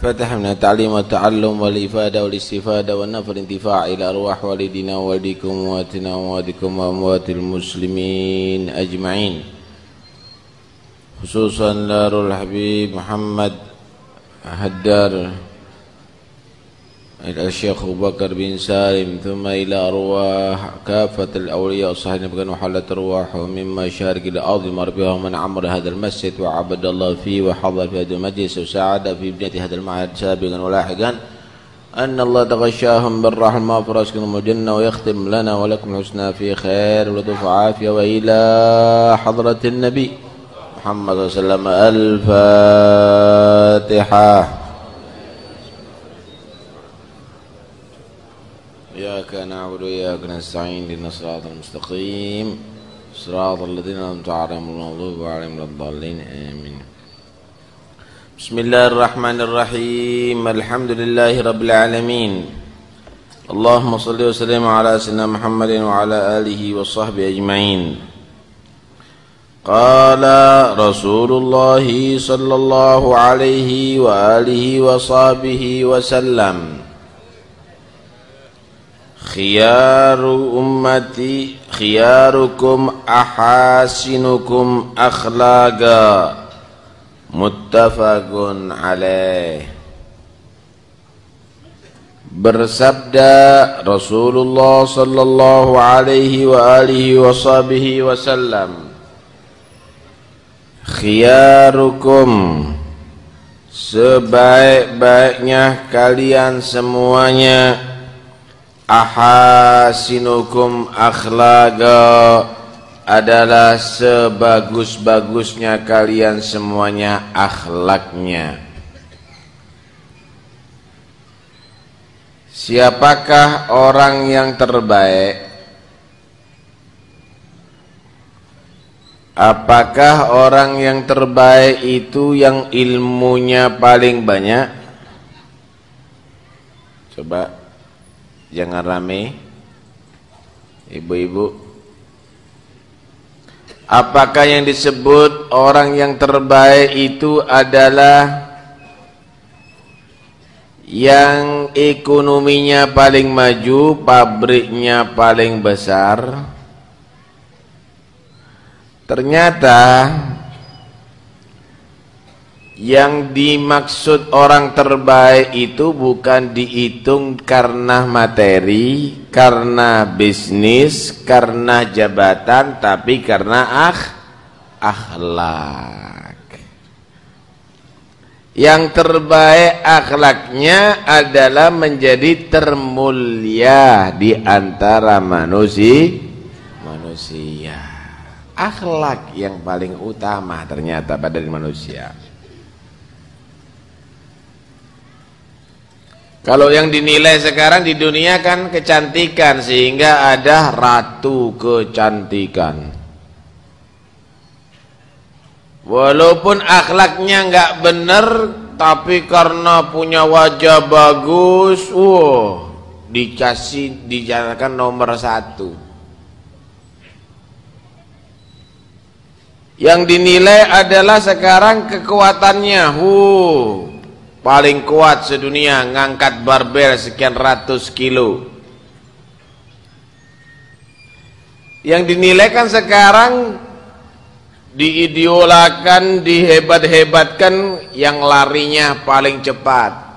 فتح من التعليم والتعلم والإفادة والاستفادة والنفع الانتفاع إلى أرواح والدنا ووالديكم وأمواتنا وأمواتكم وأموات المسلمين أجمعين. خصوصا دار الحبيب محمد هدار إلى الشيخ أبو بكر بن سالم ثم إلى أرواح كافة الأولياء والصالحين بقى وحلت أرواحهم مما شارك الأرض مر بها ومن عمر هذا المسجد وعبد الله فيه وحضر في هذا المجلس وساعد في بنية هذا المعهد سابقا ولاحقا. أن الله تغشاهم بالرحمة وفرسكم الجنة ويختم لنا ولكم الحسنى في خير ولطف عافية وإلى حضرة النبي محمد صلى الله عليه وسلم الفاتحة. إياك نعبد وإياك نستعين لنا الصراط المستقيم. صراط الذين أنعمت عليهم المغضوب عليهم الضالين. آمين. بسم الله الرحمن الرحيم. الحمد لله رب العالمين. اللهم صل وسلم على سيدنا محمد وعلى آله وصحبه أجمعين. قال رسول الله صلى الله عليه وآله وصحبه وسلم khiyaru ummati khiyarukum ahasinukum akhlaga muttafaqun alaih. Bersabda Rasulullah sallallahu alaihi wa alihi washabihi wasallam khiyarukum sebaik-baiknya kalian semuanya ahasinukum akhlaga adalah sebagus-bagusnya kalian semuanya akhlaknya. Siapakah orang yang terbaik? Apakah orang yang terbaik itu yang ilmunya paling banyak? Coba Jangan rame. Ibu-ibu. Apakah yang disebut orang yang terbaik itu adalah Yang ekonominya paling maju Pabriknya paling besar? Ternyata yang dimaksud orang terbaik itu bukan dihitung karena materi, karena bisnis, karena jabatan, tapi karena akh, akhlak. Yang terbaik akhlaknya adalah menjadi termulia di antara manusia. Manusia. Akhlak yang paling utama ternyata pada manusia. Kalau yang dinilai sekarang di dunia kan kecantikan sehingga ada ratu kecantikan. Walaupun akhlaknya nggak benar tapi karena punya wajah bagus, wow, dikasih dijadikan nomor satu. Yang dinilai adalah sekarang kekuatannya, huh, paling kuat sedunia ngangkat barbel sekian ratus kilo. Yang dinilai kan sekarang diideolakan dihebat-hebatkan yang larinya paling cepat.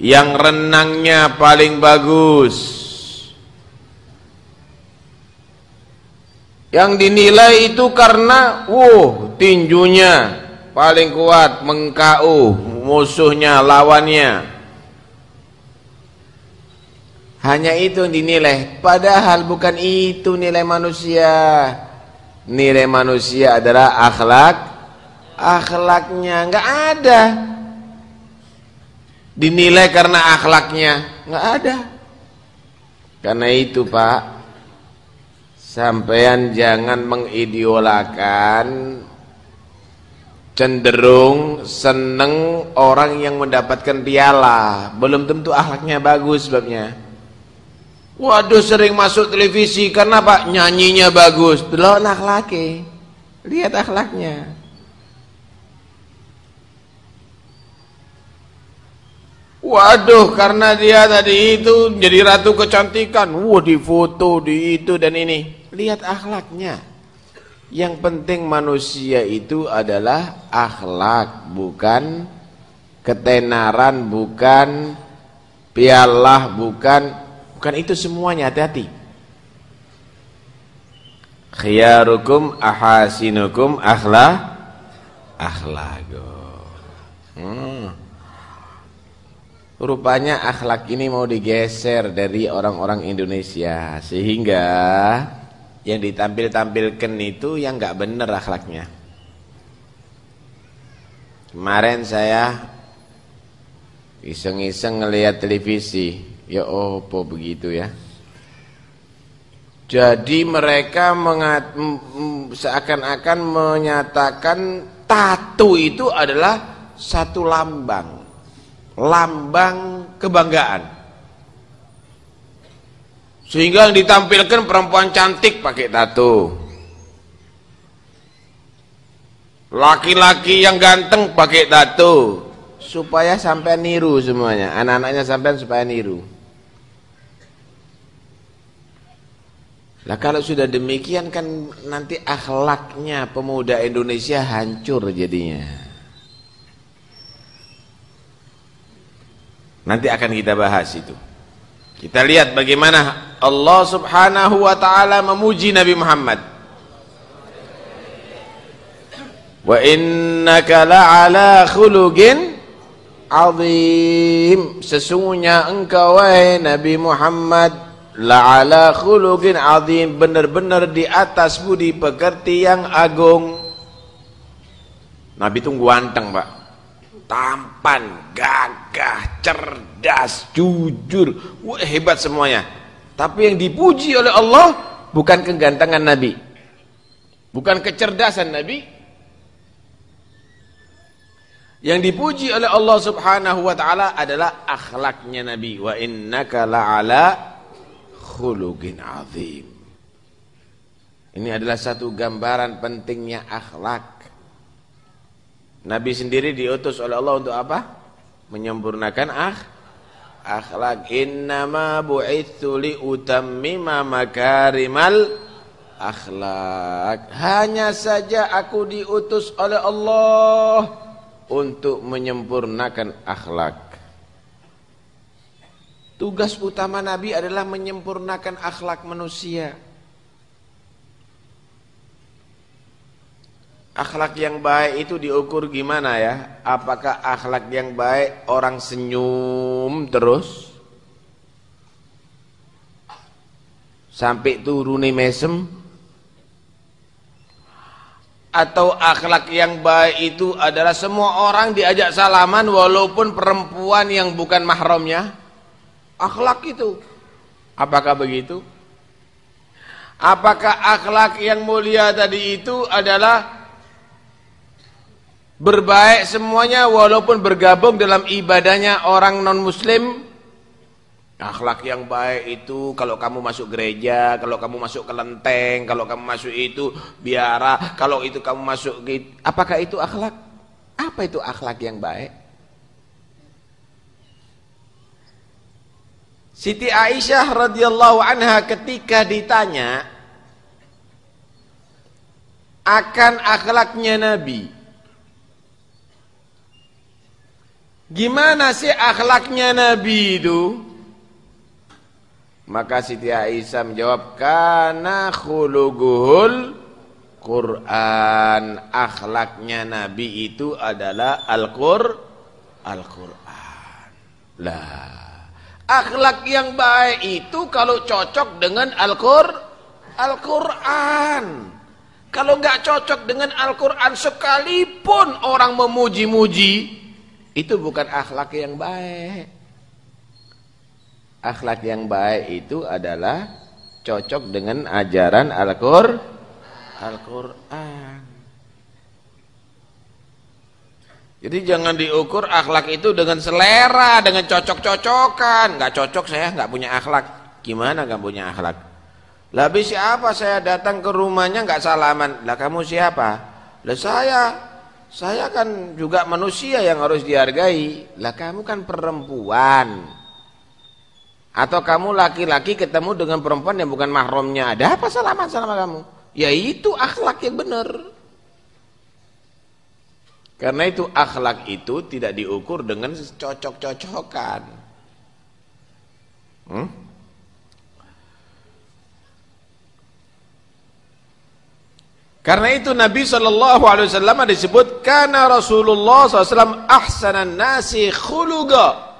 Yang renangnya paling bagus Yang dinilai itu karena wuh tinjunya paling kuat mengkau musuhnya lawannya. Hanya itu yang dinilai padahal bukan itu nilai manusia. Nilai manusia adalah akhlak akhlaknya enggak ada. Dinilai karena akhlaknya enggak ada. Karena itu, Pak, Sampean jangan mengidolakan cenderung seneng orang yang mendapatkan piala. Belum tentu akhlaknya bagus sebabnya. Waduh sering masuk televisi karena pak nyanyinya bagus. Delok akhlaknya lihat akhlaknya. Waduh karena dia tadi itu jadi ratu kecantikan. Wah di foto di itu dan ini. Lihat akhlaknya. Yang penting manusia itu adalah akhlak, bukan ketenaran, bukan pialah, bukan bukan itu semuanya. Hati-hati. Khiyarukum ahasinukum akhlak akhlago. Hmm. Rupanya akhlak ini mau digeser dari orang-orang Indonesia Sehingga yang ditampil-tampilkan itu yang gak bener akhlaknya. Kemarin saya iseng-iseng ngelihat televisi. Ya opo begitu ya. Jadi mereka seakan-akan menyatakan Tatu itu adalah satu lambang. Lambang kebanggaan. Sehingga yang ditampilkan perempuan cantik pakai tato. Laki-laki yang ganteng pakai tato. Supaya sampai niru semuanya. Anak-anaknya sampai supaya niru. Lah kalau sudah demikian kan nanti akhlaknya pemuda Indonesia hancur jadinya. Nanti akan kita bahas itu. Kita lihat bagaimana Allah Subhanahu wa taala memuji Nabi Muhammad. Wa innaka la'ala khuluqin azim. Sesungguhnya engkau wahai Nabi Muhammad la'ala khuluqin azim, benar-benar di atas budi pekerti yang agung. Nabi tunggu anteng, Pak tampan, gagah, cerdas, jujur, wah hebat semuanya. Tapi yang dipuji oleh Allah bukan kegantengan Nabi. Bukan kecerdasan Nabi. Yang dipuji oleh Allah Subhanahu wa taala adalah akhlaknya Nabi. Wa innaka la'ala khuluqin azim. Ini adalah satu gambaran pentingnya akhlak. Nabi sendiri diutus oleh Allah untuk apa? Menyempurnakan akh akhlak. Innama bu'itsu li utammima makarimal akhlak. Hanya saja aku diutus oleh Allah untuk menyempurnakan akhlak. Tugas utama Nabi adalah menyempurnakan akhlak manusia. Akhlak yang baik itu diukur gimana ya? Apakah akhlak yang baik orang senyum terus? Sampai turuni mesem? Atau akhlak yang baik itu adalah semua orang diajak salaman walaupun perempuan yang bukan mahramnya? Akhlak itu. Apakah begitu? Apakah akhlak yang mulia tadi itu adalah berbaik semuanya walaupun bergabung dalam ibadahnya orang non muslim akhlak yang baik itu kalau kamu masuk gereja kalau kamu masuk kelenteng kalau kamu masuk itu biara kalau itu kamu masuk apakah itu akhlak? Apa itu akhlak yang baik? Siti Aisyah radhiyallahu anha ketika ditanya akan akhlaknya Nabi Gimana sih akhlaknya Nabi itu? Maka Siti Aisyah menjawab, "Kana khuluguhul Quran." Akhlaknya Nabi itu adalah Al-Qur Al-Qur'an. Lah, akhlak yang baik itu kalau cocok dengan Al-Qur Al-Qur'an. Kalau enggak cocok dengan Al-Qur'an sekalipun orang memuji-muji, itu bukan akhlak yang baik. Akhlak yang baik itu adalah cocok dengan ajaran Al-Qur'an. Al-Qur'an. Jadi jangan diukur akhlak itu dengan selera, dengan cocok-cocokan. Nggak cocok saya nggak punya akhlak. Gimana nggak punya akhlak? Lah siapa saya datang ke rumahnya nggak salaman? Lah kamu siapa? Lah saya saya kan juga manusia yang harus dihargai. Lah kamu kan perempuan. Atau kamu laki-laki ketemu dengan perempuan yang bukan mahramnya. Ada apa salah sama kamu? Ya itu akhlak yang benar. Karena itu akhlak itu tidak diukur dengan cocok-cocokan. Hmm? Karena itu Nabi Shallallahu Alaihi Wasallam disebut karena Rasulullah SAW ahsanan nasi khuluga.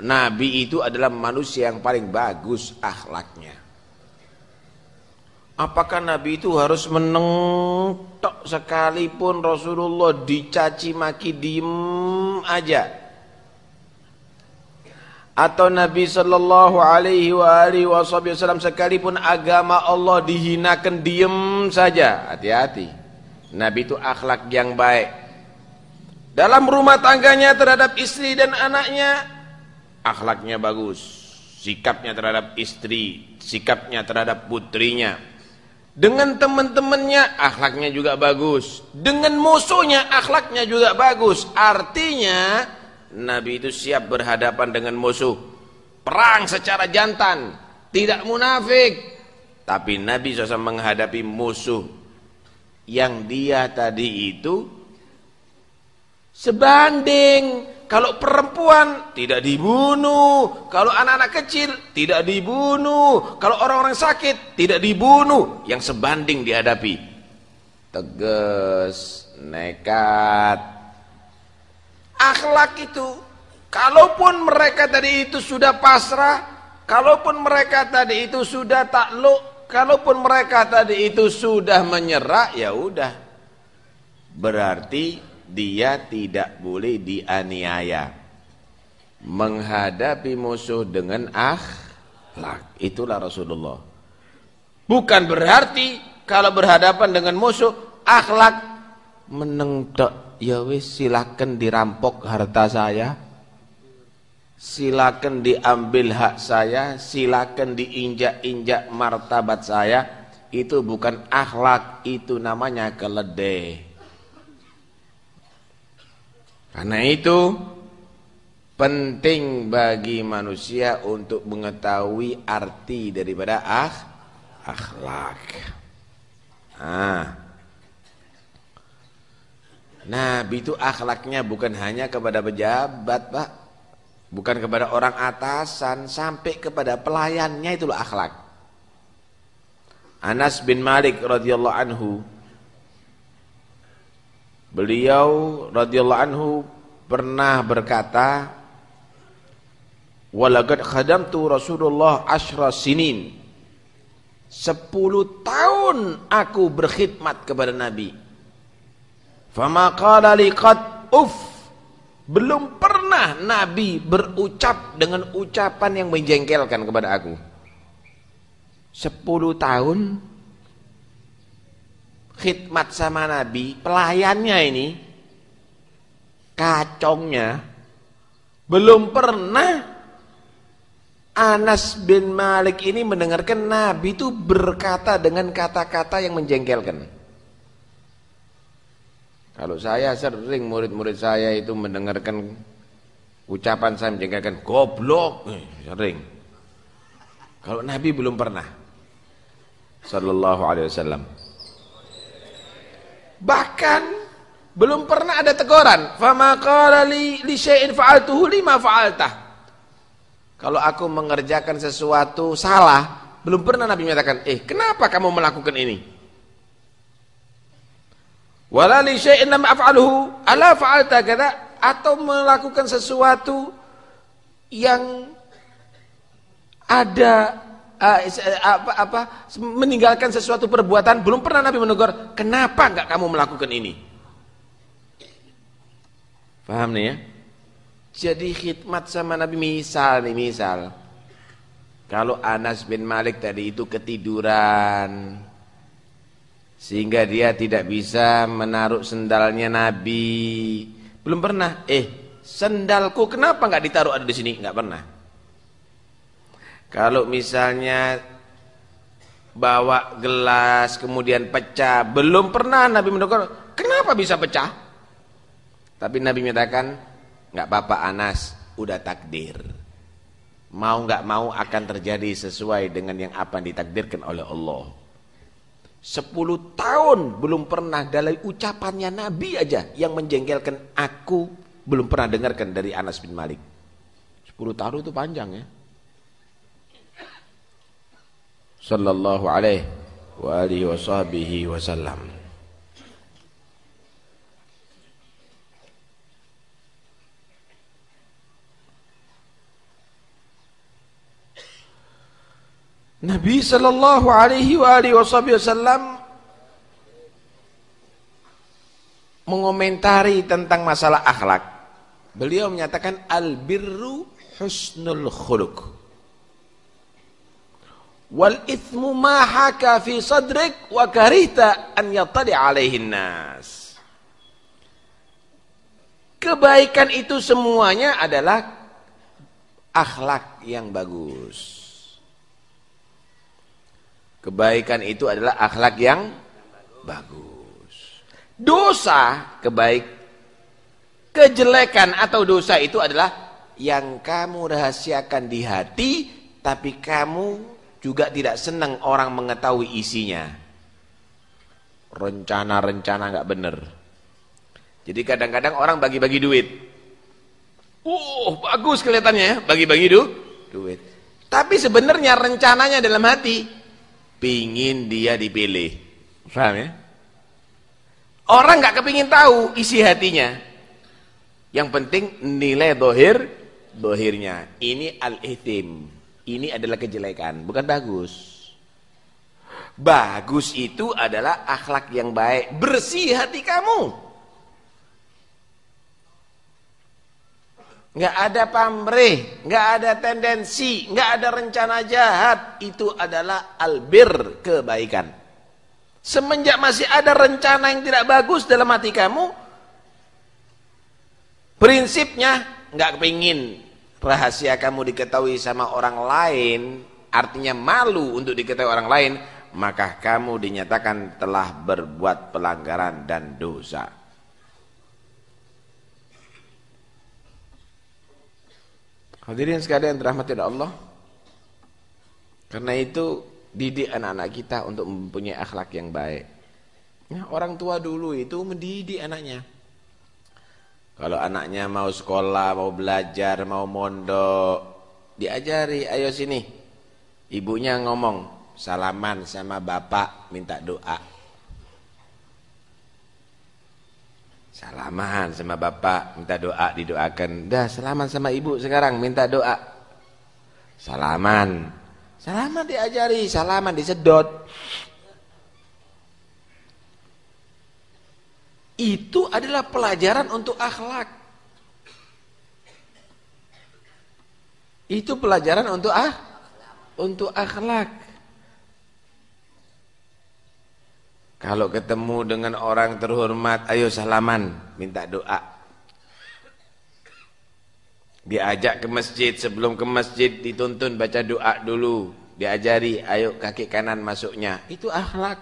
Nabi itu adalah manusia yang paling bagus akhlaknya. Apakah Nabi itu harus menengtok sekalipun Rasulullah dicaci maki diem aja? Atau Nabi sallallahu alaihi wasallam sekalipun agama Allah dihinakan diem saja. Hati-hati. Nabi itu akhlak yang baik. Dalam rumah tangganya terhadap istri dan anaknya akhlaknya bagus. Sikapnya terhadap istri sikapnya terhadap putrinya. Dengan teman-temannya akhlaknya juga bagus. Dengan musuhnya akhlaknya juga bagus. Artinya Nabi itu siap berhadapan dengan musuh. Perang secara jantan. Tidak munafik. Tapi Nabi SAW menghadapi musuh. Yang dia tadi itu sebanding. Kalau perempuan tidak dibunuh. Kalau anak-anak kecil tidak dibunuh. Kalau orang-orang sakit tidak dibunuh. Yang sebanding dihadapi. Tegas, nekat, akhlak itu kalaupun mereka tadi itu sudah pasrah kalaupun mereka tadi itu sudah takluk kalaupun mereka tadi itu sudah menyerah ya udah. Berarti dia tidak boleh dianiaya. Menghadapi musuh dengan akhlak itulah Rasulullah. Bukan berarti kalau berhadapan dengan musuh akhlak meneng ya wis silakan dirampok harta saya. Silakan diambil hak saya. Silakan diinjak-injak martabat saya. Itu bukan akhlak itu namanya keledai. Karena itu penting bagi manusia untuk mengetahui arti daripada akh akhlak. Ah Nabi itu akhlaknya bukan hanya kepada pejabat, Pak. Bukan kepada orang atasan, sampai kepada pelayannya itulah akhlak. Anas bin Malik radhiyallahu anhu Beliau radhiyallahu anhu pernah berkata, "Walaqad khadamtu Rasulullah asyra sinin." Sepuluh tahun aku berkhidmat kepada Nabi. Fama qala liqad uf. Belum pernah Nabi berucap dengan ucapan yang menjengkelkan kepada aku. Sepuluh tahun khidmat sama Nabi, pelayannya ini kacongnya belum pernah Anas bin Malik ini mendengarkan Nabi itu berkata dengan kata-kata yang menjengkelkan. Kalau saya sering murid-murid saya itu mendengarkan ucapan saya menjengkelkan goblok, eh, sering. Kalau Nabi belum pernah. Sallallahu alaihi wasallam. Bahkan belum pernah ada teguran. Fama qala li li syai'in fa'altuhu lima fa'altah. Kalau aku mengerjakan sesuatu salah, belum pernah Nabi menyatakan, "Eh, kenapa kamu melakukan ini?" Wala li syai'in lam af'aluhu. Ala fa'alta kadza atau melakukan sesuatu yang ada uh, apa apa meninggalkan sesuatu perbuatan belum pernah Nabi menegur kenapa enggak kamu melakukan ini? Paham nih ya? Jadi khidmat sama Nabi misal nih misal. Kalau Anas bin Malik tadi itu ketiduran sehingga dia tidak bisa menaruh sendalnya Nabi. Belum pernah. Eh, sendalku kenapa nggak ditaruh ada di sini? Nggak pernah. Kalau misalnya bawa gelas kemudian pecah, belum pernah Nabi menegur, Kenapa bisa pecah? Tapi Nabi menyatakan, nggak apa-apa Anas, udah takdir. Mau nggak mau akan terjadi sesuai dengan yang apa ditakdirkan oleh Allah. Sepuluh tahun belum pernah dari ucapannya Nabi aja yang menjengkelkan aku belum pernah dengarkan dari Anas bin Malik. Sepuluh tahun itu panjang ya. Sallallahu alaihi wa alihi wa sahbihi wasallam. Nabi sallallahu alaihi wa alihi wasallam mengomentari tentang masalah akhlak. Beliau menyatakan al-birru husnul khuluq. Wal ithmu ma haka fi sadrik wa karita an yattali alaihi nas. Kebaikan itu semuanya adalah akhlak yang bagus. Kebaikan itu adalah akhlak yang bagus. Dosa kebaik kejelekan atau dosa itu adalah yang kamu rahasiakan di hati tapi kamu juga tidak senang orang mengetahui isinya. Rencana-rencana nggak benar. Jadi kadang-kadang orang bagi-bagi duit. Uh, bagus kelihatannya ya, bagi-bagi du duit. Tapi sebenarnya rencananya dalam hati pingin dia dipilih. Paham ya? Orang nggak kepingin tahu isi hatinya. Yang penting nilai dohir, dohirnya. Ini al-ihtim. Ini adalah kejelekan, bukan bagus. Bagus itu adalah akhlak yang baik. Bersih hati kamu. Nggak ada pamrih, nggak ada tendensi, nggak ada rencana jahat. Itu adalah albir kebaikan. Semenjak masih ada rencana yang tidak bagus dalam hati kamu, prinsipnya nggak kepingin rahasia kamu diketahui sama orang lain, artinya malu untuk diketahui orang lain, maka kamu dinyatakan telah berbuat pelanggaran dan dosa. Hadirin sekalian dirahmati Allah. Karena itu didik anak-anak kita untuk mempunyai akhlak yang baik. Ya, orang tua dulu itu mendidik anaknya. Kalau anaknya mau sekolah, mau belajar, mau mondok, diajari, ayo sini. Ibunya ngomong, salaman sama bapak, minta doa. Salaman sama bapak, minta doa, didoakan. Dah salaman sama ibu sekarang, minta doa. Salaman. Salaman diajari, salaman disedot. Itu adalah pelajaran untuk akhlak. Itu pelajaran untuk ah untuk akhlak. Kalau ketemu dengan orang terhormat, ayo salaman, minta doa. Diajak ke masjid, sebelum ke masjid dituntun baca doa dulu. Diajari, ayo kaki kanan masuknya. Itu akhlak.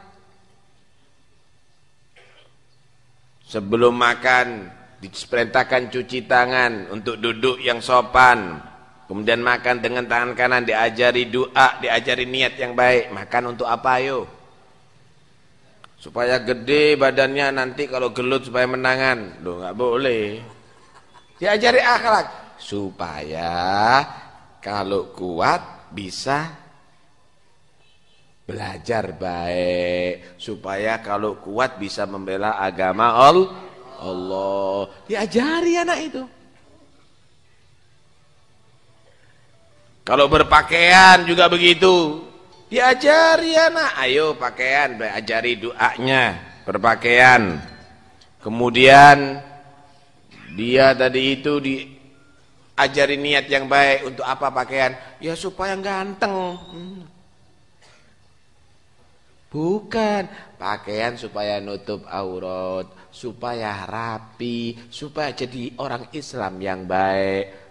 Sebelum makan, diperintahkan cuci tangan untuk duduk yang sopan. Kemudian makan dengan tangan kanan, diajari doa, diajari niat yang baik. Makan untuk apa ayo? Supaya gede badannya nanti kalau gelut supaya menangan. Loh nggak boleh. Diajari akhlak. Supaya kalau kuat bisa belajar baik. Supaya kalau kuat bisa membela agama Allah. Diajari anak itu. Kalau berpakaian juga begitu Diajari anak, ayo pakaian, ajari doanya, berpakaian. Kemudian dia tadi itu diajari niat yang baik untuk apa pakaian? Ya supaya ganteng. Bukan, pakaian supaya nutup aurat, supaya rapi, supaya jadi orang Islam yang baik.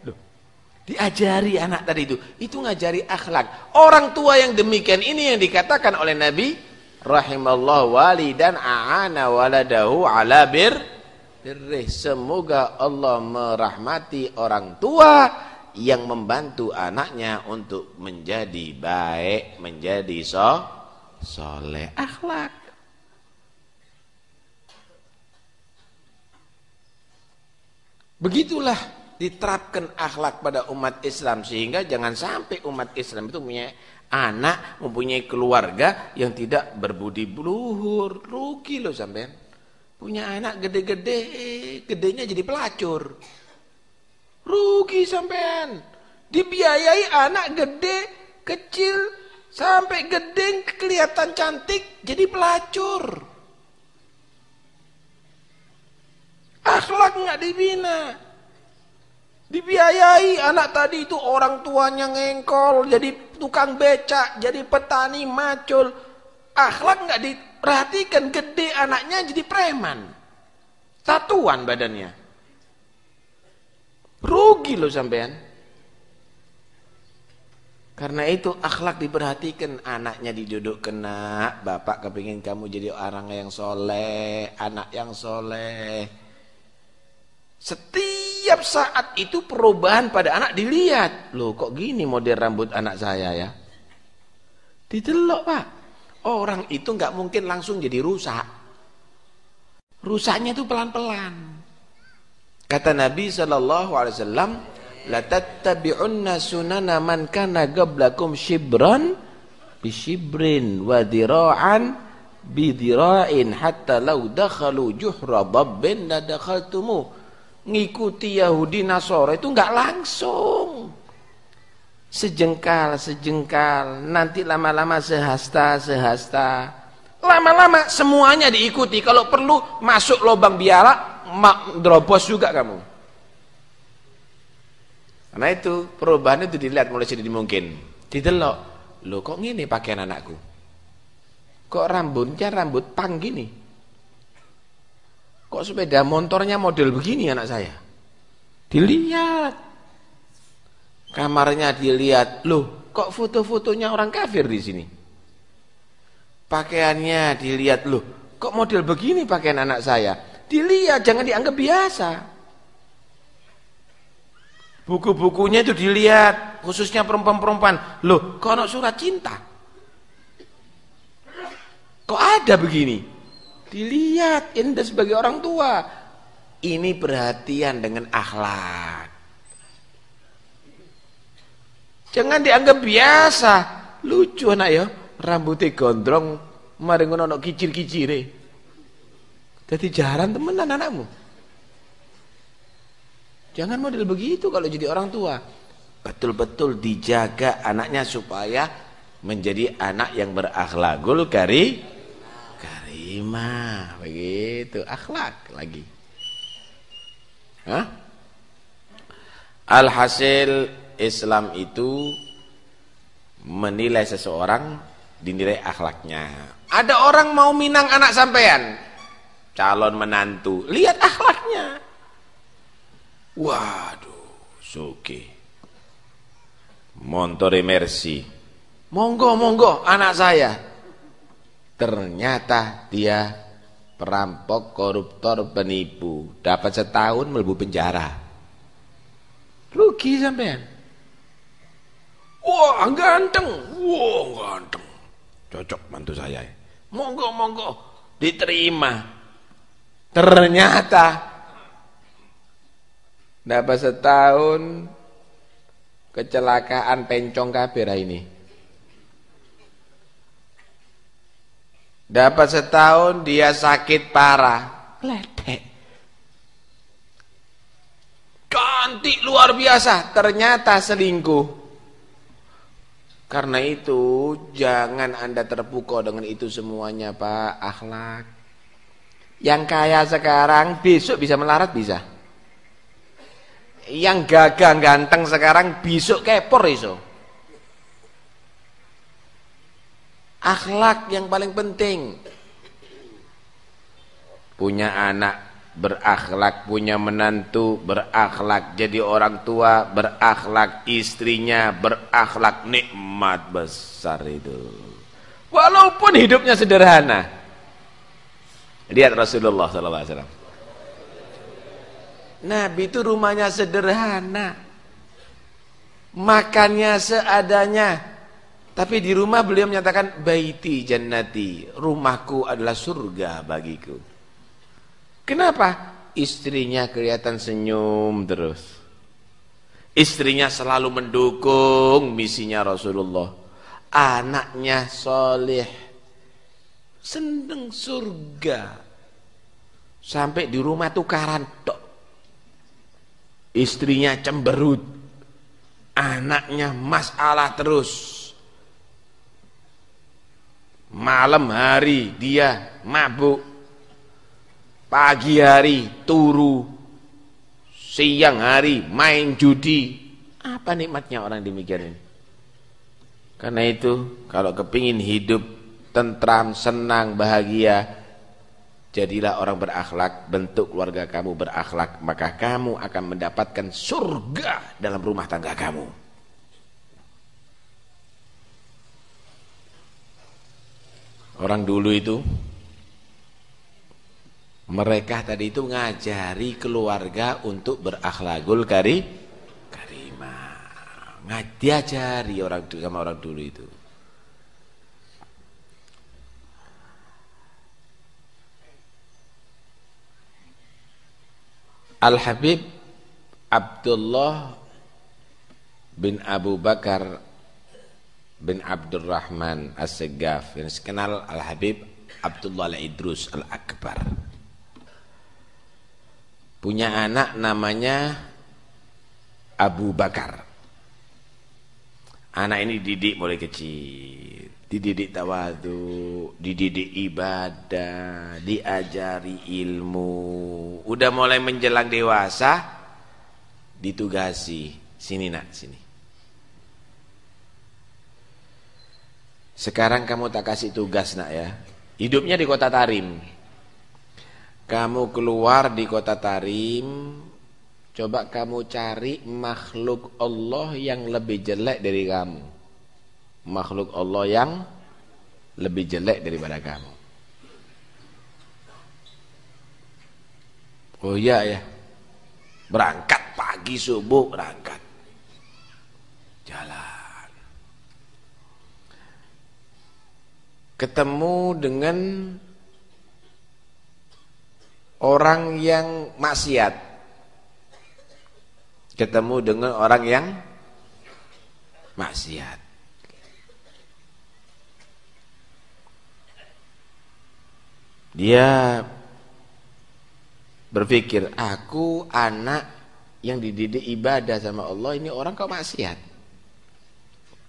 Diajari anak tadi itu. Itu ngajari akhlak. Orang tua yang demikian ini yang dikatakan oleh Nabi. rahimallahu walidan a'ana waladahu ala bir birrih. Semoga Allah merahmati orang tua yang membantu anaknya untuk menjadi baik, menjadi so, soleh, akhlak. Begitulah diterapkan akhlak pada umat Islam sehingga jangan sampai umat Islam itu punya anak, mempunyai keluarga yang tidak berbudi luhur. Rugi loh sampean. Punya anak gede-gede, gedenya jadi pelacur. Rugi sampean. Dibiayai anak gede, kecil, sampai gede kelihatan cantik jadi pelacur. Akhlak nggak dibina. Dibiayai anak tadi itu orang tuanya ngengkol, jadi tukang becak, jadi petani macul. Akhlak nggak diperhatikan, gede anaknya jadi preman. Tatuan badannya. Rugi loh sampean. Karena itu akhlak diperhatikan, anaknya diduduk kena, bapak kepingin kamu jadi orang yang soleh, anak yang soleh. Setiap saat itu perubahan pada anak dilihat. Loh kok gini model rambut anak saya ya? Didelok pak. Orang itu nggak mungkin langsung jadi rusak. Rusaknya itu pelan-pelan. Kata Nabi Shallallahu Alaihi Wasallam, la tattabi'unna sunana man kana qablakum shibran bi shibrin wa dira'an bi dira'in hatta law dakhalu juhra dabbin la dakhaltumuh ngikuti Yahudi Nasoro itu nggak langsung. Sejengkal sejengkal. Nanti lama-lama sehasta sehasta. Lama-lama semuanya diikuti. Kalau perlu masuk lubang biara drobos juga kamu. Karena itu perubahan itu dilihat mulai sedini mungkin. Didelok lo kok gini pakaian anakku? Kok rambutnya rambut pang gini Kok sepeda motornya model begini anak saya? Dilihat. Kamarnya dilihat. Loh, kok foto-fotonya orang kafir di sini? Pakaiannya dilihat. Loh, kok model begini pakaian anak saya? Dilihat, jangan dianggap biasa. Buku-bukunya itu dilihat, khususnya perempuan-perempuan. Loh, kok anak surat cinta? Kok ada begini? Dilihat Anda sebagai orang tua. Ini perhatian dengan akhlak. Jangan dianggap biasa. Lucu anak ya, rambutnya gondrong, mari ngono kicir-kicire. Jadi jarang temenan anakmu. Jangan model begitu kalau jadi orang tua. Betul-betul dijaga anaknya supaya menjadi anak yang berakhlakul kari karimah begitu. Akhlak lagi. Hah? alhasil Islam itu menilai seseorang dinilai akhlaknya. Ada orang mau minang anak sampean calon menantu lihat akhlaknya. Waduh suki. Montore mercy monggo monggo anak saya Ternyata dia perampok, koruptor, penipu. Dapat setahun melebu penjara. Rugi sampean. Wah, ganteng. Wah, ganteng. Cocok mantu saya. Monggo, monggo. Diterima. Ternyata dapat setahun kecelakaan pencong kabir ini. Dapat setahun dia sakit parah. Ledek. Cantik luar biasa. Ternyata selingkuh. Karena itu jangan anda terpukau dengan itu semuanya pak. Akhlak. Yang kaya sekarang besok bisa melarat bisa. Yang gagah ganteng sekarang besok kepor iso. Akhlak yang paling penting. Punya anak berakhlak, punya menantu berakhlak, jadi orang tua berakhlak, istrinya berakhlak, nikmat besar itu. Walaupun hidupnya sederhana. Lihat Rasulullah SAW. Nabi itu rumahnya sederhana. Makannya seadanya. Tapi di rumah beliau menyatakan baiti jannati, rumahku adalah surga bagiku. Kenapa? Istrinya kelihatan senyum terus. Istrinya selalu mendukung misinya Rasulullah. Anaknya soleh. Seneng surga. Sampai di rumah tukaran tok. Istrinya cemberut. Anaknya masalah terus. Malam hari dia mabuk. Pagi hari turu. Siang hari main judi. Apa nikmatnya orang demikian ini? Karena itu kalau kepingin hidup tentram, senang, bahagia, jadilah orang berakhlak, bentuk keluarga kamu berakhlak, maka kamu akan mendapatkan surga dalam rumah tangga kamu. Orang dulu itu mereka tadi itu ngajari keluarga untuk berakhlakul kari karimah. Ngajari orang sama orang dulu itu. Al-Habib Abdullah bin Abu Bakar bin Abdurrahman As-Segaf yang dikenal Al-Habib Abdullah Al-Idrus Al-Akbar punya anak namanya Abu Bakar. Anak ini didik mulai kecil, dididik tawadu, dididik ibadah, diajari ilmu. Udah mulai menjelang dewasa, ditugasi, sini nak, sini. Sekarang kamu tak kasih tugas nak ya. Hidupnya di kota Tarim kamu keluar di kota Tarim, coba kamu cari makhluk Allah yang lebih jelek dari kamu. Makhluk Allah yang lebih jelek daripada kamu. Oh iya ya. Berangkat pagi subuh berangkat. Jalan. Ketemu dengan orang yang maksiat. Ketemu dengan orang yang maksiat. Dia berpikir aku anak yang dididik ibadah sama Allah ini orang kok maksiat?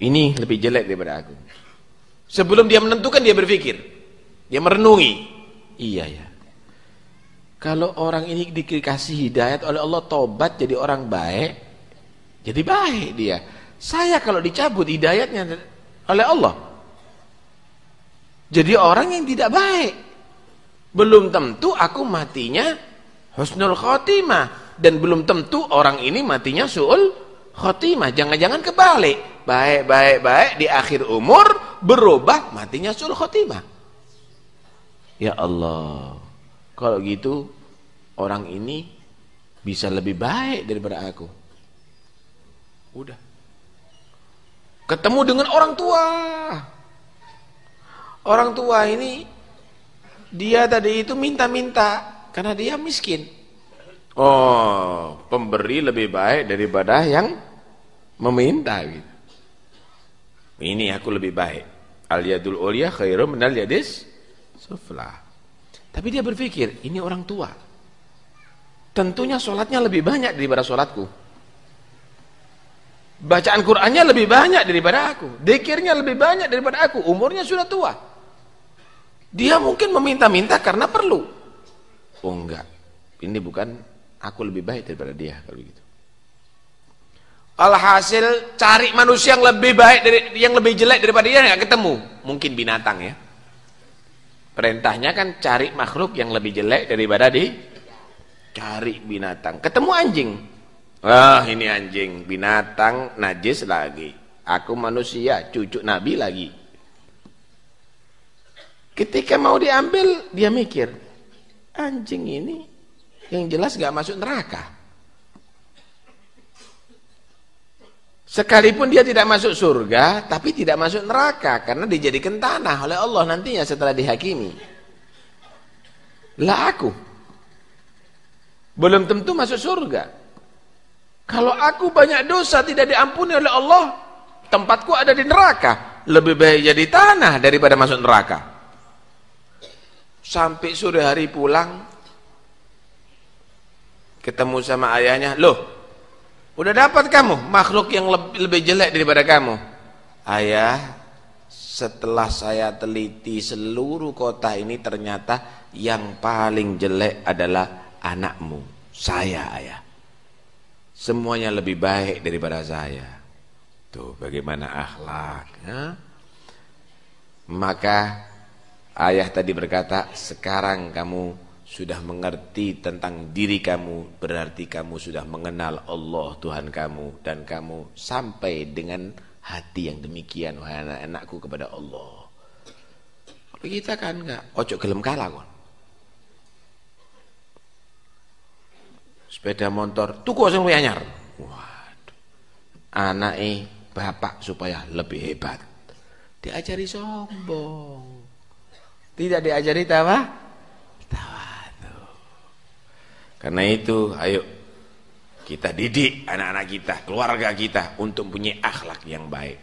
Ini lebih jelek daripada aku sebelum dia menentukan dia berpikir dia merenungi iya ya kalau orang ini dikasih hidayat oleh Allah tobat jadi orang baik, jadi baik dia. Saya kalau dicabut hidayatnya oleh Allah, jadi orang yang tidak baik. Belum tentu aku matinya husnul khotimah dan belum tentu orang ini matinya suul khotimah. Jangan-jangan kebalik. Baik, baik, baik di akhir umur berubah matinya suul khotimah. Ya Allah. Kalau gitu orang ini bisa lebih baik daripada aku. Udah. Ketemu dengan orang tua. Orang tua ini dia tadi itu minta-minta karena dia miskin. Oh, pemberi lebih baik daripada yang meminta gitu. Ini aku lebih baik. Al yadul ulia khairum minal yadis sufla. Tapi dia berpikir, ini orang tua. Tentunya sholatnya lebih banyak daripada sholatku. Bacaan Qur'annya lebih banyak daripada aku. Dekirnya lebih banyak daripada aku. Umurnya sudah tua. Dia mungkin meminta-minta karena perlu. Oh enggak. Ini bukan aku lebih baik daripada dia kalau gitu. Alhasil cari manusia yang lebih baik dari yang lebih jelek daripada dia nggak ketemu. Mungkin binatang ya. Perintahnya kan cari makhluk yang lebih jelek daripada di cari binatang. Ketemu anjing. Wah, ini anjing, binatang najis lagi. Aku manusia, cucu Nabi lagi. Ketika mau diambil, dia mikir, anjing ini yang jelas gak masuk neraka. Sekalipun dia tidak masuk surga, tapi tidak masuk neraka karena dijadikan tanah oleh Allah nantinya setelah dihakimi. Lah aku belum tentu masuk surga. Kalau aku banyak dosa tidak diampuni oleh Allah, tempatku ada di neraka. Lebih baik jadi tanah daripada masuk neraka sampai sore hari pulang ketemu sama ayahnya loh udah dapat kamu? Makhluk yang lebih, jelek daripada kamu. Ayah setelah saya teliti seluruh kota ini ternyata yang paling jelek adalah anakmu. Saya ayah. Semuanya lebih baik daripada saya. Tuh bagaimana akhlak ya? maka Ayah tadi berkata, sekarang kamu sudah mengerti tentang diri kamu, berarti kamu sudah mengenal Allah Tuhan kamu dan kamu sampai dengan hati yang demikian wahai anak-anakku kepada Allah. Kalau kita kan enggak, ojo gelem kalah kon. Sepeda motor tuku sing anyar. Waduh. Anake bapak supaya lebih hebat. Diajari sombong. Tidak diajari tawa? Karena itu, ayo kita didik anak-anak kita, keluarga kita untuk punya akhlak yang baik.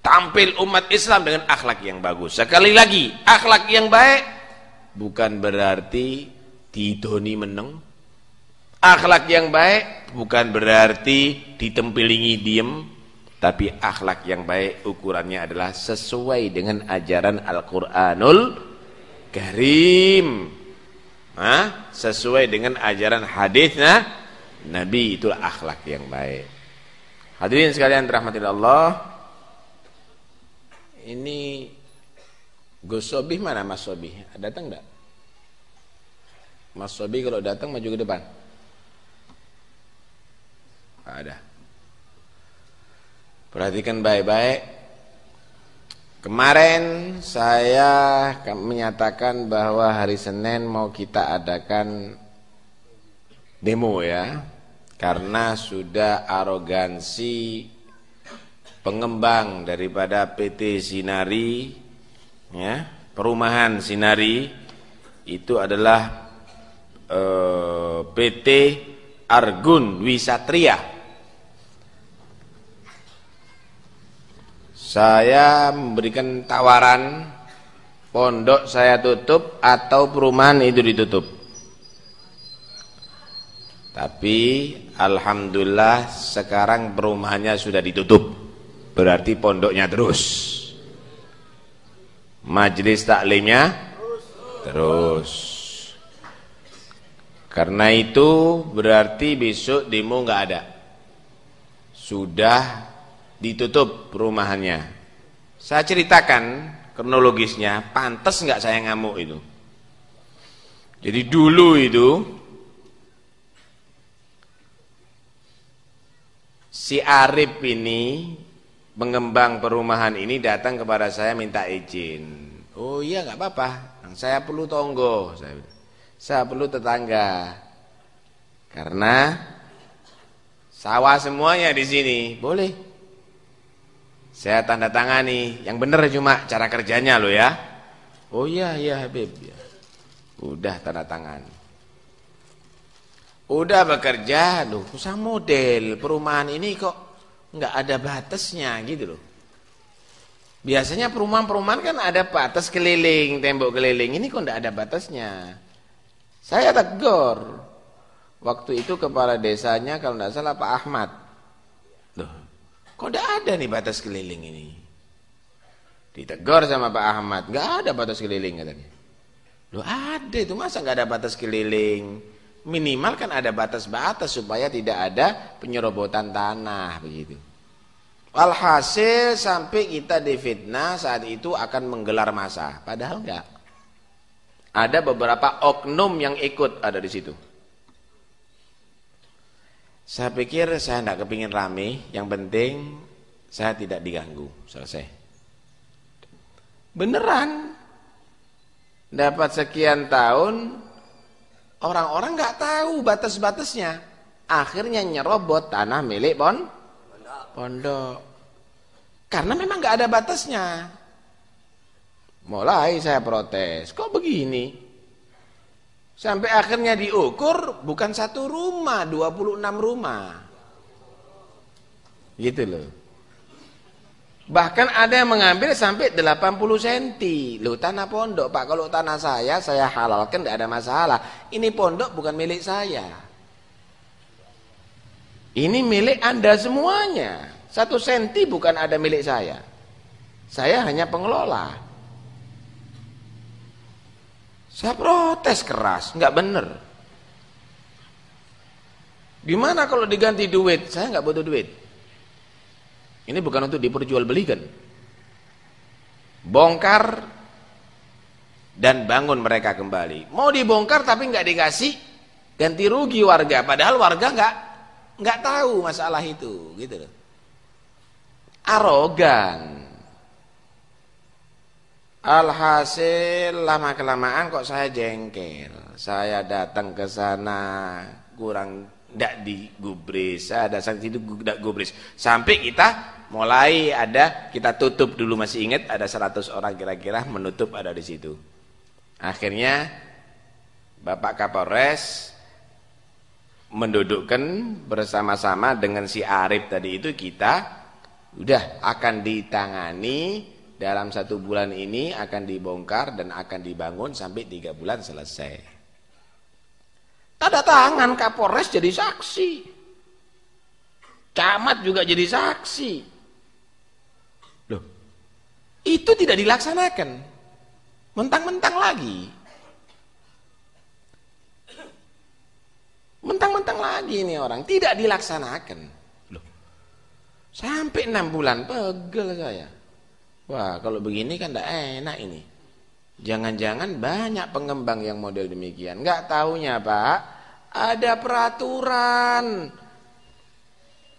Tampil umat Islam dengan akhlak yang bagus. Sekali lagi, akhlak yang baik bukan berarti didoni meneng. Akhlak yang baik bukan berarti ditempelingi diem, tapi akhlak yang baik ukurannya adalah sesuai dengan ajaran Al-Qur'anul karim Hah? sesuai dengan ajaran hadisnya Nabi itulah akhlak yang baik. Hadirin sekalian rahmati Allah. Ini Gus Sobih mana Mas Sobih datang enggak Mas Sobih kalau datang maju ke depan. Ada. Perhatikan baik-baik Kemarin saya menyatakan bahwa hari Senin mau kita adakan demo ya Karena sudah arogansi pengembang daripada PT Sinari ya, Perumahan Sinari. Itu adalah eh, PT Argun Wisatria Saya memberikan tawaran pondok saya tutup atau perumahan itu ditutup. Tapi alhamdulillah sekarang perumahannya sudah ditutup. Berarti pondoknya terus. Majelis taklimnya terus. Karena itu berarti besok demo nggak ada. Sudah ditutup perumahannya. Saya ceritakan kronologisnya, pantas nggak saya ngamuk itu. Jadi dulu itu si Arif ini pengembang perumahan ini datang kepada saya minta izin. Oh iya nggak apa-apa, saya perlu tonggo, saya, saya perlu tetangga. Karena sawah semuanya di sini, boleh. Saya tanda tangani. Yang benar cuma cara kerjanya lo ya. Oh iya iya Habib. Udah tanda tangan. Udah bekerja, loh, usah model perumahan ini kok nggak ada batasnya gitu loh. Biasanya perumahan-perumahan kan ada batas keliling, tembok keliling. Ini kok nggak ada batasnya. Saya tegur. Waktu itu kepala desanya kalau nggak salah Pak Ahmad. Kok tidak ada nih batas keliling ini? Ditegur sama Pak Ahmad, nggak ada batas keliling katanya. Loh ada itu masa nggak ada batas keliling? Minimal kan ada batas-batas supaya tidak ada penyerobotan tanah begitu. Alhasil sampai kita difitnah saat itu akan menggelar masa, padahal enggak. Ada beberapa oknum yang ikut ada di situ. Saya pikir saya tidak kepingin rame, yang penting saya tidak diganggu, selesai. Beneran. dapat sekian tahun, orang-orang nggak tahu batas-batasnya. Akhirnya nyerobot tanah milik pon pondok. Karena memang nggak ada batasnya. Mulai saya protes, kok begini? Sampai akhirnya diukur bukan satu rumah, 26 rumah. Gitu loh. Bahkan ada yang mengambil sampai 80 cm. Loh tanah pondok Pak, kalau tanah saya, saya halalkan tidak ada masalah. Ini pondok bukan milik saya. Ini milik anda semuanya. Satu senti bukan ada milik saya. Saya hanya pengelola. Saya protes keras, nggak benar. Gimana kalau diganti duit? Saya nggak butuh duit. Ini bukan untuk diperjualbelikan. Bongkar dan bangun mereka kembali. Mau dibongkar tapi nggak dikasih ganti rugi warga. Padahal warga nggak nggak tahu masalah itu, gitu loh. Arogan. Alhasil lama kelamaan kok saya jengkel. Saya datang ke sana kurang tidak digubris, ada sanksi itu tidak gubris. Sampai kita mulai ada, kita tutup dulu masih ingat ada 100 orang kira-kira menutup ada di situ. Akhirnya Bapak Kapolres mendudukkan bersama-sama dengan si Arif tadi itu kita udah akan ditangani dalam satu bulan ini akan dibongkar dan akan dibangun sampai tiga bulan selesai. Tanda tangan Kapolres jadi saksi. Camat juga jadi saksi. Loh, itu tidak dilaksanakan. Mentang-mentang lagi. Mentang-mentang lagi ini orang. Tidak dilaksanakan. Loh, sampai enam bulan pegel saya. Wah, kalau begini kan tidak enak ini. Jangan-jangan banyak pengembang yang model demikian. Enggak tahunya Pak, ada peraturan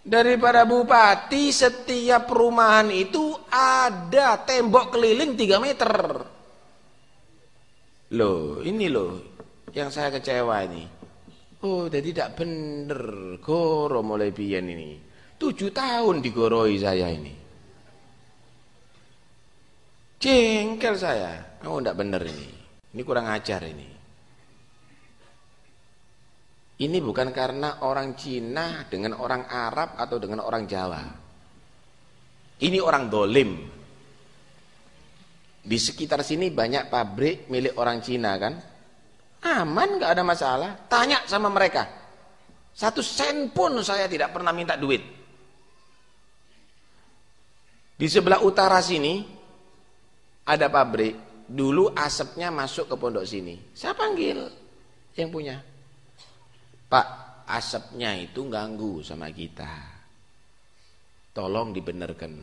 daripada bupati setiap perumahan itu ada tembok keliling 3 meter. Loh, ini loh yang saya kecewa ini. Oh, jadi tidak benar. Goro mulai pian ini. Tujuh tahun digoroi saya ini. Jengkel saya. Oh tidak benar ini. Ini kurang ajar ini. Ini bukan karena orang Cina dengan orang Arab atau dengan orang Jawa. Ini orang dolim. Di sekitar sini banyak pabrik milik orang Cina kan. Aman gak ada masalah. Tanya sama mereka. Satu sen pun saya tidak pernah minta duit. Di sebelah utara sini ada pabrik dulu asapnya masuk ke pondok sini. Saya panggil yang punya. Pak, asapnya itu ganggu sama kita. Tolong dibenarkan.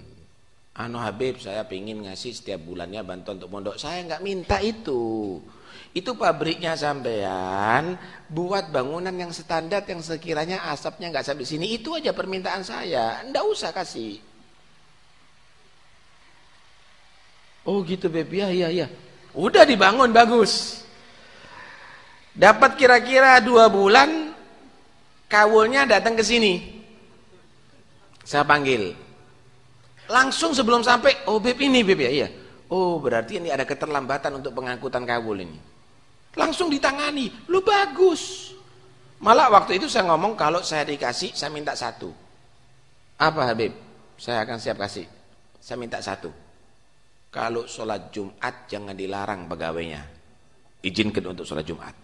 Anu Habib, saya pingin ngasih setiap bulannya bantuan untuk pondok. Saya nggak minta itu. Itu pabriknya sampean buat bangunan yang standar yang sekiranya asapnya nggak sampai sini. Itu aja permintaan saya. Nggak usah kasih. Oh gitu beb, ya ya ya. Udah dibangun bagus. Dapat kira-kira dua bulan, kawulnya datang ke sini. Saya panggil. Langsung sebelum sampai, oh beb ini beb ya, iya. Oh berarti ini ada keterlambatan untuk pengangkutan kawul ini. Langsung ditangani, lu bagus. Malah waktu itu saya ngomong kalau saya dikasih, saya minta satu. Apa Habib? Saya akan siap kasih. Saya minta satu. Kalau sholat Jumat jangan dilarang pegawainya. Izinkan untuk sholat Jumat.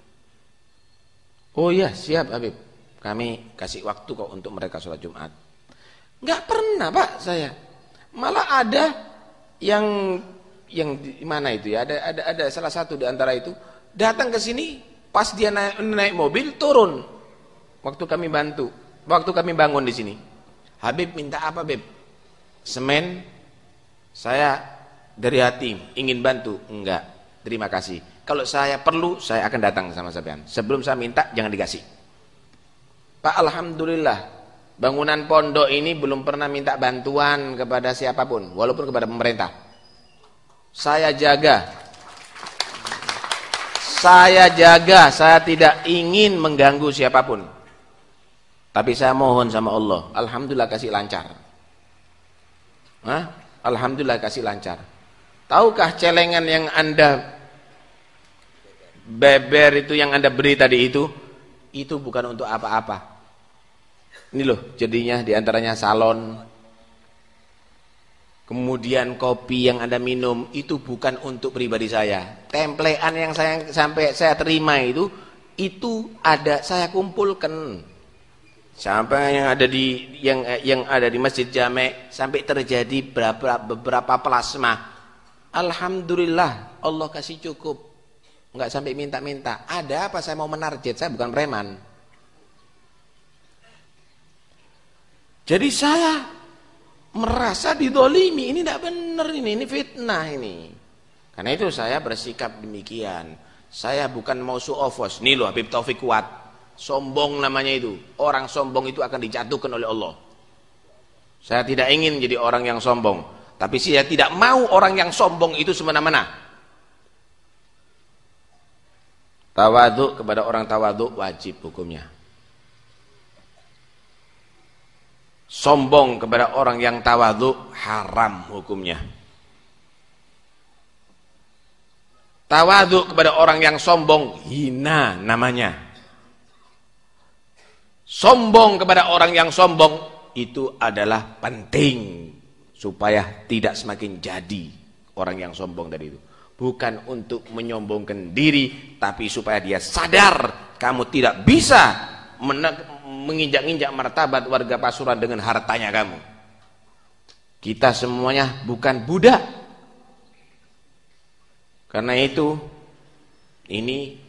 Oh iya siap Habib. Kami kasih waktu kok untuk mereka sholat Jumat. Enggak pernah Pak saya. Malah ada yang yang di mana itu ya? Ada ada ada salah satu di antara itu datang ke sini pas dia naik, naik mobil turun. Waktu kami bantu, waktu kami bangun di sini. Habib minta apa, Habib? Semen. Saya dari hati ingin bantu? Enggak. Terima kasih. Kalau saya perlu saya akan datang sama sampean sebelum saya minta jangan dikasih. Pak Alhamdulillah. Bangunan pondok ini belum pernah minta bantuan kepada siapa pun walaupun kepada pemerintah. Saya jaga. Saya jaga, saya tidak ingin mengganggu siapa pun. Tapi saya mohon sama Allah, alhamdulillah kasih lancar. Hah? Alhamdulillah kasih lancar. Tahukah celengan yang Anda beber itu yang Anda beri tadi itu itu bukan untuk apa-apa. Ini loh jadinya di antaranya salon. Kemudian kopi yang Anda minum itu bukan untuk pribadi saya. Templean yang saya sampai saya terima itu itu ada saya kumpulkan. Sampai yang ada di yang yang ada di Masjid Jame sampai terjadi beberapa beberapa plasma. Alhamdulillah Allah kasih cukup. Enggak sampai minta-minta. Ada apa saya mau menarget, saya bukan preman. Jadi saya merasa didolimi, ini tidak benar ini, ini fitnah ini. Karena itu saya bersikap demikian. Saya bukan mau su'ofos. Nih loh Habib Taufik kuat. Sombong namanya itu. Orang sombong itu akan dijatuhkan oleh Allah. Saya tidak ingin jadi orang yang sombong. Tapi saya tidak mau orang yang sombong itu semena-mena. Tawaduk kepada orang tawaduk wajib hukumnya. sombong kepada orang yang tawadhu haram hukumnya. Tawadhu kepada orang yang sombong hina namanya. Sombong kepada orang yang sombong itu adalah penting supaya tidak semakin jadi orang yang sombong dari itu. Bukan untuk menyombongkan diri tapi supaya dia sadar kamu tidak bisa menginjak-injak martabat warga Pasuruan dengan hartanya kamu. Kita semuanya bukan budak. Karena itu ini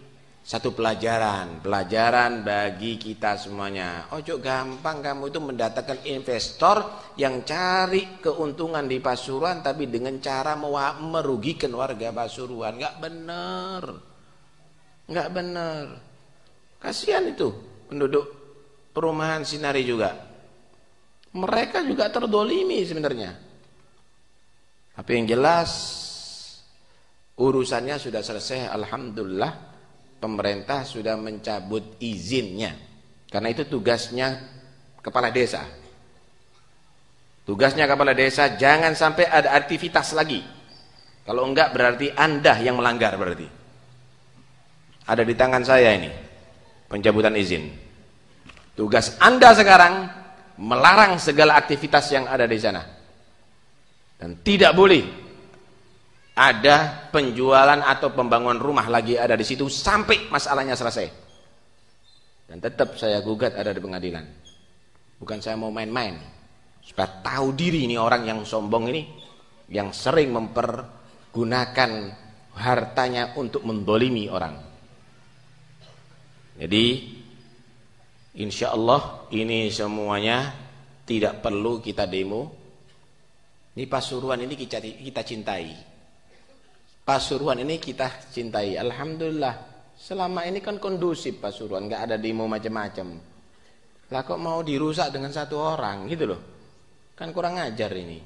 satu pelajaran, pelajaran bagi kita semuanya. Ojo gampang kamu itu mendatangkan investor yang cari keuntungan di Pasuruan tapi dengan cara merugikan warga Pasuruan. Enggak benar. Enggak benar. Kasihan itu penduduk perumahan Sinari juga. Mereka juga terdolimi sebenarnya. Tapi yang jelas urusannya sudah selesai. Alhamdulillah pemerintah sudah mencabut izinnya. Karena itu tugasnya kepala desa. Tugasnya kepala desa jangan sampai ada aktivitas lagi. Kalau enggak berarti Anda yang melanggar berarti. Ada di tangan saya ini pencabutan izin. Tugas Anda sekarang melarang segala aktivitas yang ada di sana. Dan tidak boleh ada penjualan atau pembangunan rumah lagi ada di situ sampai masalahnya selesai. Dan tetap saya gugat ada di pengadilan. Bukan saya mau main-main. Supaya tahu diri ini orang yang sombong ini yang sering mempergunakan hartanya untuk mendolimi orang. Jadi Insya Allah ini semuanya tidak perlu kita demo. Ini Pasuruan ini kita, kita cintai. Pasuruan ini kita cintai. Alhamdulillah. Selama ini kan kondusif Pasuruan, nggak ada demo macam-macam. Lah kok mau dirusak dengan satu orang gitu loh. Kan kurang ajar ini.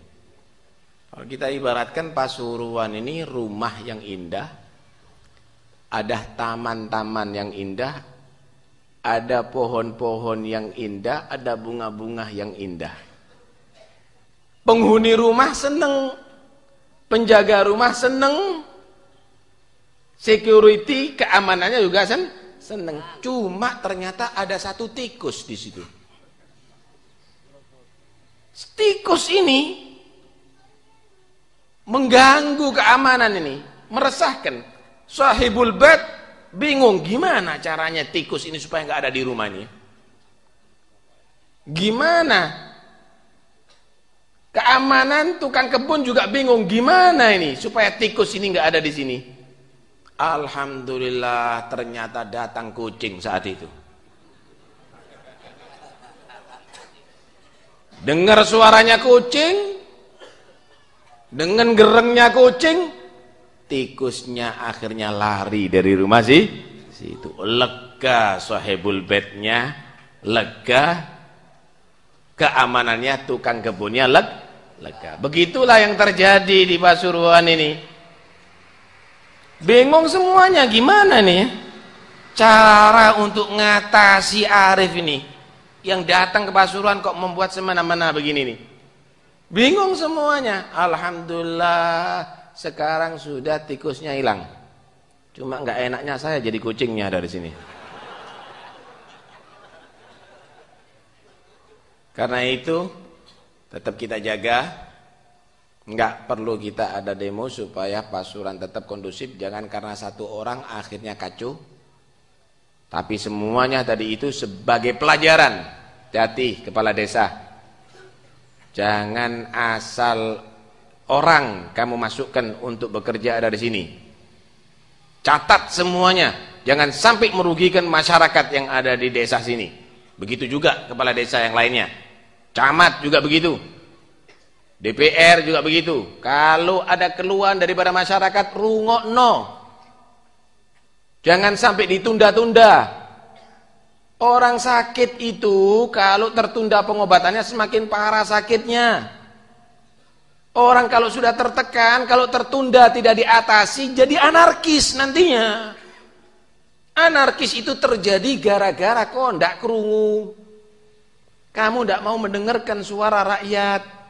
Kalau kita ibaratkan Pasuruan ini rumah yang indah, ada taman-taman yang indah, ada pohon-pohon yang indah, ada bunga-bunga yang indah. Penghuni rumah seneng, penjaga rumah seneng, security keamanannya juga sen seneng. Cuma ternyata ada satu tikus di situ. Tikus ini mengganggu keamanan ini, meresahkan. Sahibul bed Bingung gimana caranya tikus ini supaya nggak ada di rumah ini. Gimana? Keamanan tukang kebun juga bingung gimana ini supaya tikus ini nggak ada di sini. Alhamdulillah ternyata datang kucing saat itu. Dengar suaranya kucing, dengan gerengnya kucing, tikusnya akhirnya lari dari rumah sih situ. Lega sahibul bednya lega. Keamanannya tukang kebunnya leg, lega. Begitulah yang terjadi di Pasuruan ini bingung semuanya gimana nih? Cara untuk ngatasi Arif ini yang datang ke Pasuruan kok membuat semena-mena begini nih. Bingung semuanya. Alhamdulillah sekarang sudah tikusnya hilang. Cuma nggak enaknya saya jadi kucingnya dari sini. Karena itu tetap kita jaga nggak perlu kita ada demo supaya Pasuruan tetap kondusif jangan karena satu orang akhirnya kacau tapi semuanya tadi itu sebagai pelajaran. Hati kepala desa. Jangan asal orang kamu masukkan untuk bekerja ada di sini. Catat semuanya. Jangan sampai merugikan masyarakat yang ada di desa sini. Begitu juga kepala desa yang lainnya. Camat juga begitu. DPR juga begitu. Kalau ada keluhan daripada masyarakat, rungok no. Jangan sampai ditunda-tunda. Orang sakit itu kalau tertunda pengobatannya semakin parah sakitnya. Orang kalau sudah tertekan, kalau tertunda tidak diatasi jadi anarkis nantinya. Anarkis itu terjadi gara-gara kok ndak kerungu. Kamu ndak mau mendengarkan suara rakyat.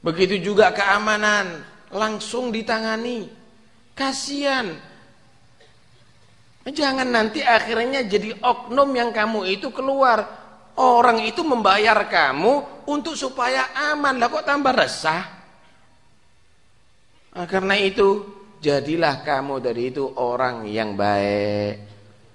Begitu juga keamanan, langsung ditangani. Kasihan Jangan nanti akhirnya jadi oknum yang kamu itu keluar. Orang itu membayar kamu untuk supaya aman. Lah kok tambah resah? Nah, karena itu jadilah kamu dari itu orang yang baik.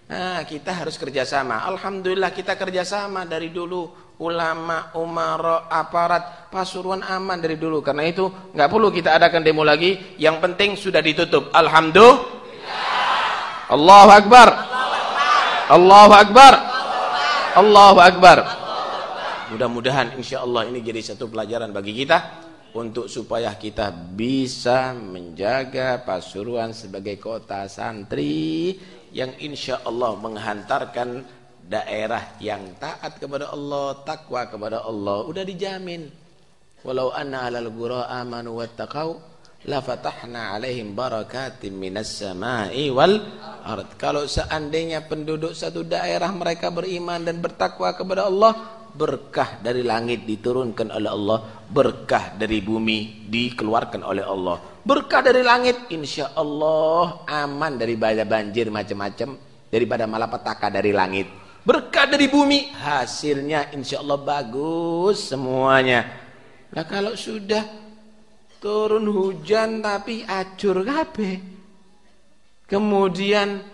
Nah, kita harus kerjasama. Alhamdulillah kita kerjasama dari dulu. Ulama, umara, aparat, pasuruan aman dari dulu. Karena itu nggak perlu kita adakan demo lagi. Yang penting sudah ditutup. Alhamdulillah. Allahu Akbar. Allahu Akbar. Allahu Akbar. Mudah-mudahan insya Allah ini jadi satu pelajaran bagi kita untuk supaya kita bisa menjaga Pasuruan sebagai kota santri yang insya Allah menghantarkan daerah yang taat kepada Allah, takwa kepada Allah, udah dijamin. Walau anna alal qura amanu wattaqau la fatahna alaihim barakatim minas sama'i wal ard. Kalau seandainya penduduk satu daerah mereka beriman dan bertakwa kepada Allah, berkah dari langit diturunkan oleh Allah, berkah dari bumi dikeluarkan oleh Allah. Berkah dari langit insya Allah aman dari banjir macam-macam daripada malapetaka dari langit. Berkah dari bumi. Hasilnya insya Allah bagus semuanya. Nah kalau sudah turun hujan tapi acur kabeh. Kemudian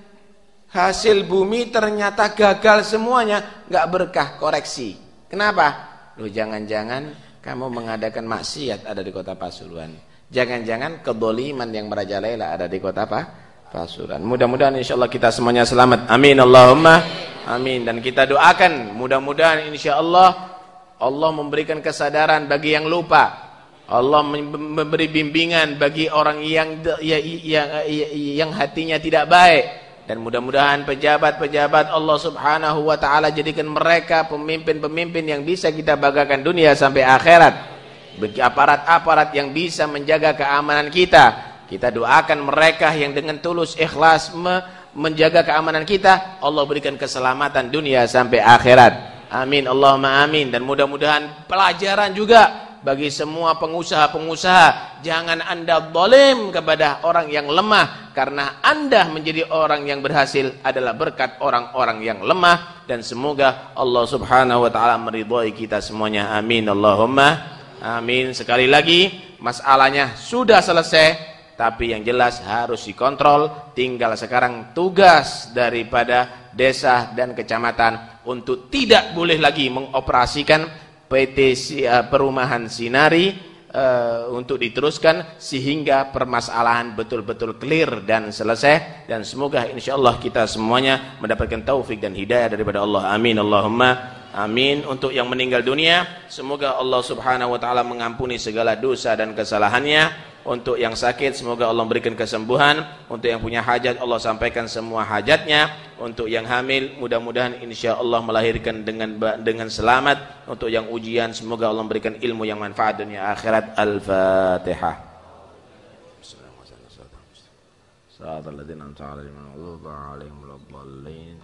hasil bumi ternyata gagal semuanya nggak berkah koreksi. Kenapa? Lu jangan-jangan kamu mengadakan maksiat ada di kota Pasuruan. Jangan-jangan kedoliman yang merajalela ada di kota apa Pasuruan mudah-mudahan insyaallah kita semuanya selamat. Amin Allahumma. Amin. Dan kita doakan mudah-mudahan insyaallah Allah memberikan kesadaran bagi yang lupa. Allah memberi bimbingan bagi orang yang yang yang, yang hatinya tidak baik. Dan mudah-mudahan pejabat-pejabat Allah Subhanahu wa taala jadikan mereka pemimpin-pemimpin yang bisa kita banggakan dunia sampai akhirat. Bagi aparat-aparat yang bisa menjaga keamanan kita. Kita doakan mereka yang dengan tulus ikhlas menjaga keamanan kita, Allah berikan keselamatan dunia sampai akhirat. Amin. Allahumma amin. Dan mudah-mudahan pelajaran juga bagi semua pengusaha-pengusaha. Jangan anda dolim kepada orang yang lemah. Karena anda menjadi orang yang berhasil adalah berkat orang-orang yang lemah. Dan semoga Allah subhanahu wa ta'ala meridhai kita semuanya. Amin. Allahumma amin. Sekali lagi masalahnya sudah selesai tapi yang jelas harus dikontrol. Tinggal sekarang tugas daripada desa dan kecamatan untuk tidak boleh lagi mengoperasikan PT eh, Perumahan Sinari uh, untuk diteruskan sehingga permasalahan betul-betul clear dan selesai. Dan semoga insyaallah kita semuanya mendapatkan taufik dan hidayah daripada Allah. Amin. Allahumma amin untuk yang meninggal dunia semoga Allah Subhanahu wa taala mengampuni segala dosa dan kesalahannya untuk yang sakit semoga Allah berikan kesembuhan untuk yang punya hajat Allah sampaikan semua hajatnya untuk yang hamil mudah-mudahan insya Allah melahirkan dengan dengan selamat untuk yang ujian semoga Allah berikan ilmu yang manfaat dunia akhirat al-fatihah صراط الذين أنعمت عليهم غير المغضوب عليهم ولا الضالين